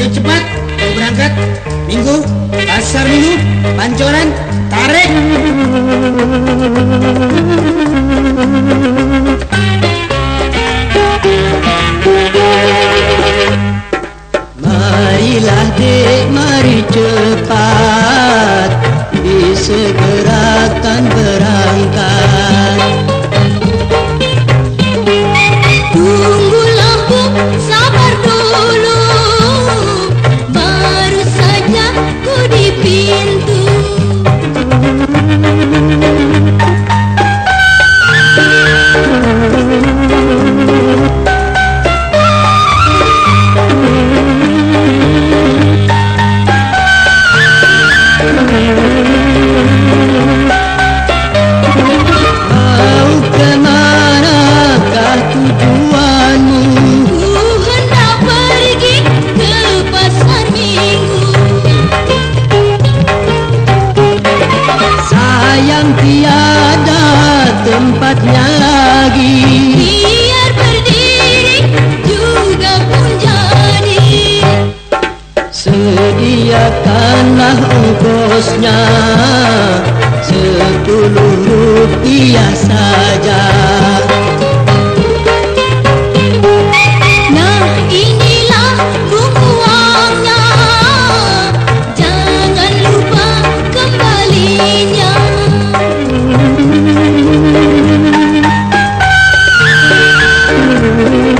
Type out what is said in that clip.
Ayo cepat, mau berangkat. Minggu, pasar minggu, pancoran, tarik. Marilah dek, mari cepat Disegerakan berangkat tempatnya lagi. Biar berdiri juga pun jadi. Sediakanlah ongkosnya Sepuluh rupiah saja you.